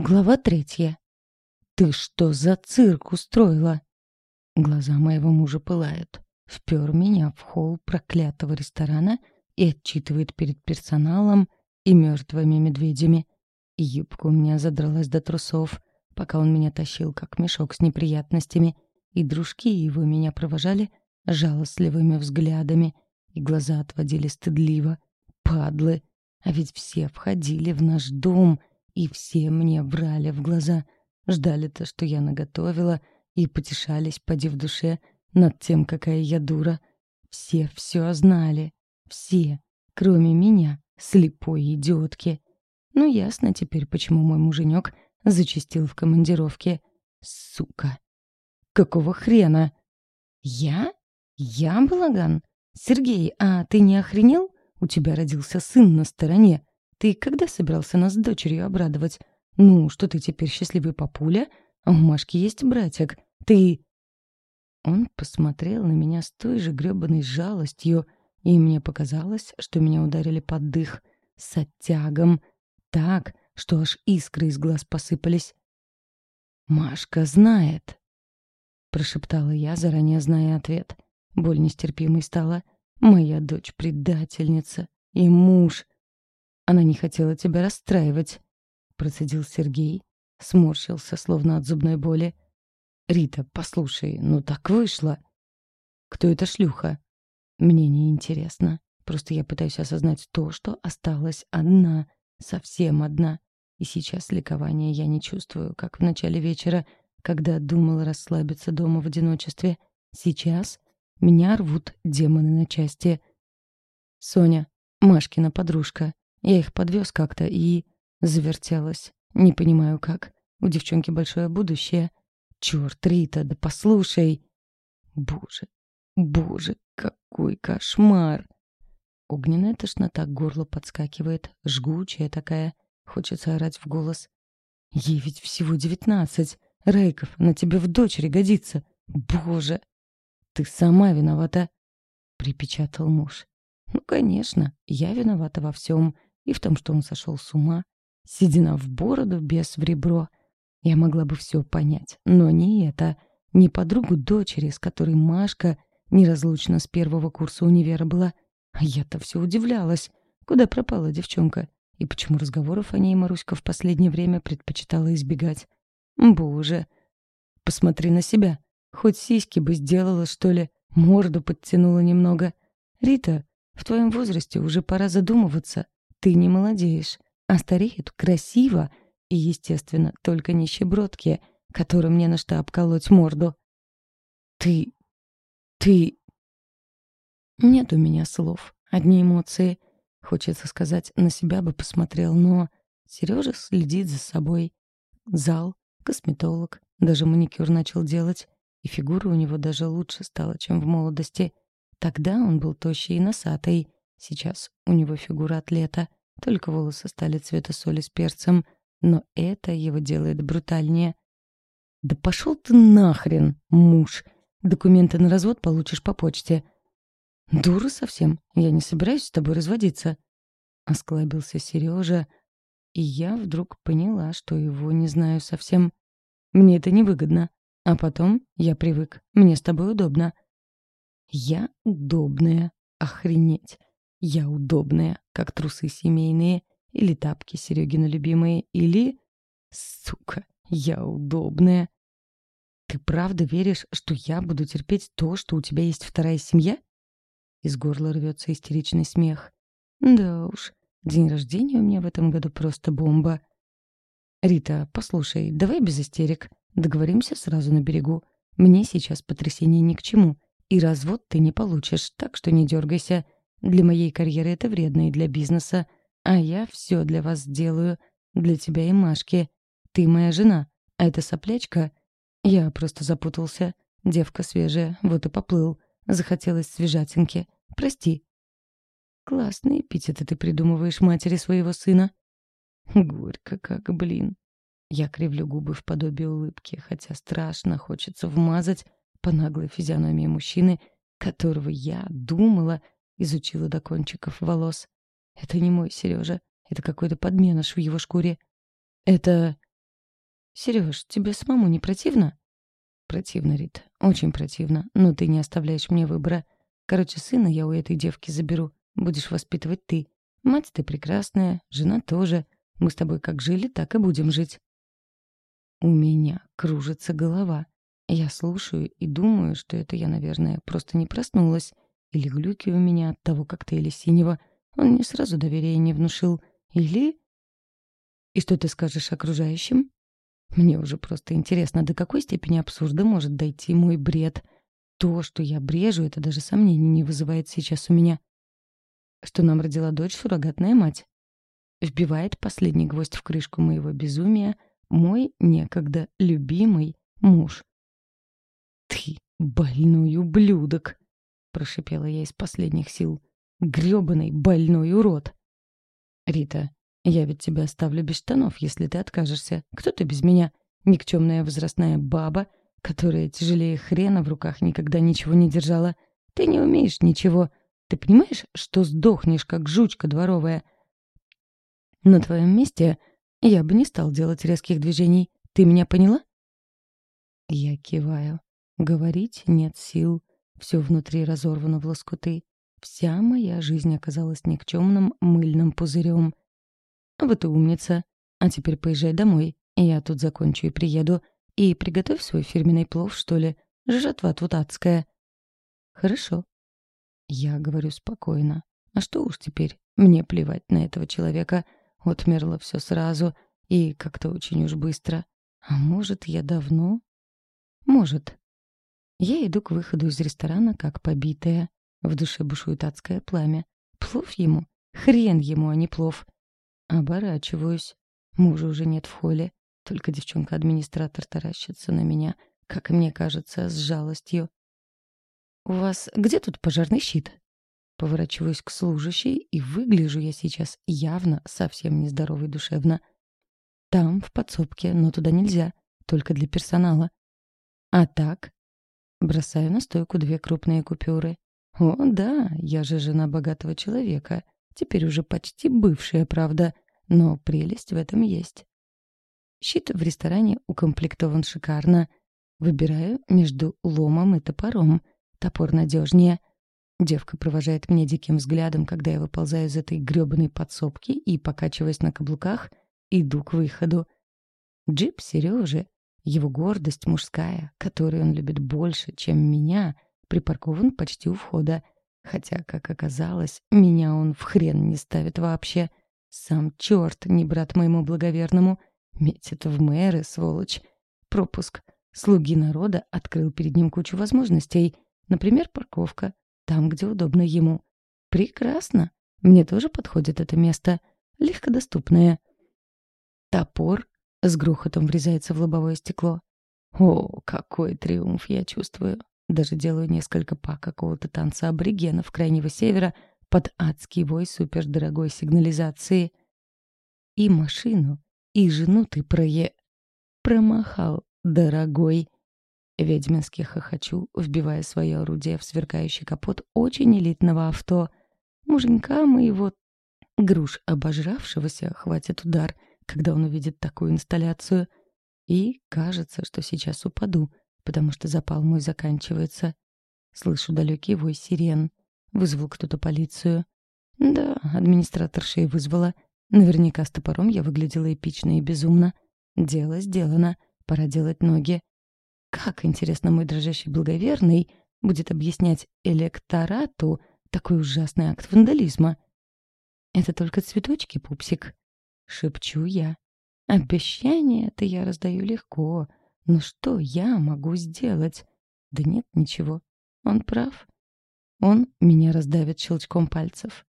Глава третья. «Ты что за цирк устроила?» Глаза моего мужа пылают. Впер меня в холл проклятого ресторана и отчитывает перед персоналом и мертвыми медведями. Юбка у меня задралась до трусов, пока он меня тащил, как мешок с неприятностями, и дружки его меня провожали жалостливыми взглядами, и глаза отводили стыдливо. Падлы! А ведь все входили в наш дом — и все мне врали в глаза, ждали то, что я наготовила, и потешались, поди в душе, над тем, какая я дура. Все все знали. Все, кроме меня, слепой идиотки. Ну, ясно теперь, почему мой муженек зачастил в командировке. Сука. Какого хрена? Я? Я, Балаган? Сергей, а ты не охренел? У тебя родился сын на стороне. Ты когда собирался нас с дочерью обрадовать? Ну, что ты теперь счастливый папуля, а у Машки есть братик. Ты...» Он посмотрел на меня с той же грёбаной жалостью, и мне показалось, что меня ударили под дых с оттягом, так, что аж искры из глаз посыпались. «Машка знает», — прошептала я, заранее зная ответ. Боль нестерпимой стала. «Моя дочь предательница и муж, она не хотела тебя расстраивать», — процедил Сергей, сморщился, словно от зубной боли. «Рита, послушай, ну так вышло». «Кто эта шлюха?» «Мне не интересно. Просто я пытаюсь осознать то, что осталась одна, совсем одна. И сейчас ликования я не чувствую, как в начале вечера, когда думала расслабиться дома в одиночестве. Сейчас меня рвут демоны на части». «Соня, Машкина подружка, я их подвез как-то и... Завертелась. Не понимаю, как. У девчонки большое будущее. Черт, Рита, да послушай. Боже, боже, какой кошмар. Огненная тошнота горло подскакивает, жгучая такая. Хочется орать в голос. Ей ведь всего девятнадцать. Рейков, на тебе в дочери годится. Боже! Ты сама виновата, — припечатал муж. Ну, конечно, я виновата во всем и в том, что он сошел с ума. Седина в бороду, без в ребро. Я могла бы все понять, но не это. Не подругу дочери, с которой Машка неразлучно с первого курса универа была. А я-то все удивлялась. Куда пропала девчонка? И почему разговоров о ней Маруська в последнее время предпочитала избегать? Боже! Посмотри на себя. Хоть сиськи бы сделала, что ли. Морду подтянула немного. Рита, в твоем возрасте уже пора задумываться, ты не молодеешь, а стареют красиво и, естественно, только нищебродки, которым не на что обколоть морду. Ты... ты... Нет у меня слов, одни эмоции. Хочется сказать, на себя бы посмотрел, но... Сережа следит за собой. Зал, косметолог, даже маникюр начал делать. И фигура у него даже лучше стала, чем в молодости. Тогда он был тощий и носатый. Сейчас у него фигура атлета, только волосы стали цвета соли с перцем, но это его делает брутальнее. «Да пошел ты нахрен, муж! Документы на развод получишь по почте». «Дура совсем, я не собираюсь с тобой разводиться», — осклабился Сережа, и я вдруг поняла, что его не знаю совсем. «Мне это невыгодно, а потом я привык, мне с тобой удобно». «Я удобная, охренеть!» Я удобная, как трусы семейные, или тапки Серегины любимые, или... Сука, я удобная. Ты правда веришь, что я буду терпеть то, что у тебя есть вторая семья? Из горла рвется истеричный смех. Да уж, день рождения у меня в этом году просто бомба. Рита, послушай, давай без истерик. Договоримся сразу на берегу. Мне сейчас потрясение ни к чему. И развод ты не получишь, так что не дергайся. Для моей карьеры это вредно и для бизнеса. А я все для вас сделаю. Для тебя и Машки. Ты моя жена, а эта соплячка... Я просто запутался. Девка свежая, вот и поплыл. Захотелось свежатинки. Прости. Классный эпитеты ты придумываешь матери своего сына. Горько как, блин. Я кривлю губы в подобие улыбки, хотя страшно хочется вмазать по наглой физиономии мужчины, которого я думала — изучила до кончиков волос. Это не мой Сережа. Это какой-то подменыш в его шкуре. Это... Сереж, тебе самому не противно? Противно, Рит. Очень противно. Но ты не оставляешь мне выбора. Короче, сына я у этой девки заберу. Будешь воспитывать ты. Мать ты прекрасная, жена тоже. Мы с тобой как жили, так и будем жить. У меня кружится голова. Я слушаю и думаю, что это я, наверное, просто не проснулась или глюки у меня от того коктейля синего. Он мне сразу доверия не внушил. Или... И что ты скажешь окружающим? Мне уже просто интересно, до какой степени абсурда может дойти мой бред. То, что я брежу, это даже сомнений не вызывает сейчас у меня. Что нам родила дочь суррогатная мать. Вбивает последний гвоздь в крышку моего безумия мой некогда любимый муж. «Ты больной ублюдок!» прошипела я из последних сил. «Грёбаный больной урод!» «Рита, я ведь тебя оставлю без штанов, если ты откажешься. Кто ты без меня? Никчемная возрастная баба, которая тяжелее хрена в руках никогда ничего не держала. Ты не умеешь ничего. Ты понимаешь, что сдохнешь, как жучка дворовая?» «На твоем месте я бы не стал делать резких движений. Ты меня поняла?» Я киваю. Говорить нет сил. Все внутри разорвано в лоскуты. Вся моя жизнь оказалась никчемным мыльным пузырем. Вот и умница. А теперь поезжай домой. Я тут закончу и приеду. И приготовь свой фирменный плов, что ли. жжатва тут адская. Хорошо. Я говорю спокойно. А что уж теперь? Мне плевать на этого человека. Отмерло все сразу. И как-то очень уж быстро. А может, я давно? Может. Я иду к выходу из ресторана, как побитая. В душе бушует адское пламя. Плов ему? Хрен ему, а не плов. Оборачиваюсь. Мужа уже нет в холле. Только девчонка-администратор таращится на меня, как мне кажется, с жалостью. «У вас где тут пожарный щит?» Поворачиваюсь к служащей, и выгляжу я сейчас явно совсем нездоровой душевно. «Там, в подсобке, но туда нельзя, только для персонала». «А так, Бросаю на стойку две крупные купюры. О, да, я же жена богатого человека. Теперь уже почти бывшая, правда. Но прелесть в этом есть. Щит в ресторане укомплектован шикарно. Выбираю между ломом и топором. Топор надежнее. Девка провожает меня диким взглядом, когда я выползаю из этой грёбаной подсобки и, покачиваясь на каблуках, иду к выходу. Джип Сережи его гордость мужская, которую он любит больше, чем меня, припаркован почти у входа. Хотя, как оказалось, меня он в хрен не ставит вообще. Сам черт, не брат моему благоверному. Метит в мэры, сволочь. Пропуск. Слуги народа открыл перед ним кучу возможностей. Например, парковка. Там, где удобно ему. Прекрасно. Мне тоже подходит это место. Легкодоступное. Топор с грохотом врезается в лобовое стекло. О, какой триумф я чувствую. Даже делаю несколько па какого-то танца аборигенов Крайнего Севера под адский вой супердорогой сигнализации. И машину, и жену ты прое... Промахал, дорогой. Ведьмински хохочу, вбивая свое орудие в сверкающий капот очень элитного авто. Муженька моего, груш обожравшегося, хватит удар — когда он увидит такую инсталляцию. И кажется, что сейчас упаду, потому что запал мой заканчивается. Слышу далекий вой сирен. Вызвал кто-то полицию. Да, администраторша и вызвала. Наверняка с топором я выглядела эпично и безумно. Дело сделано. Пора делать ноги. Как, интересно, мой дрожащий благоверный будет объяснять электорату такой ужасный акт вандализма? Это только цветочки, пупсик шепчу я. Обещания-то я раздаю легко. Но что я могу сделать? Да нет ничего. Он прав. Он меня раздавит щелчком пальцев.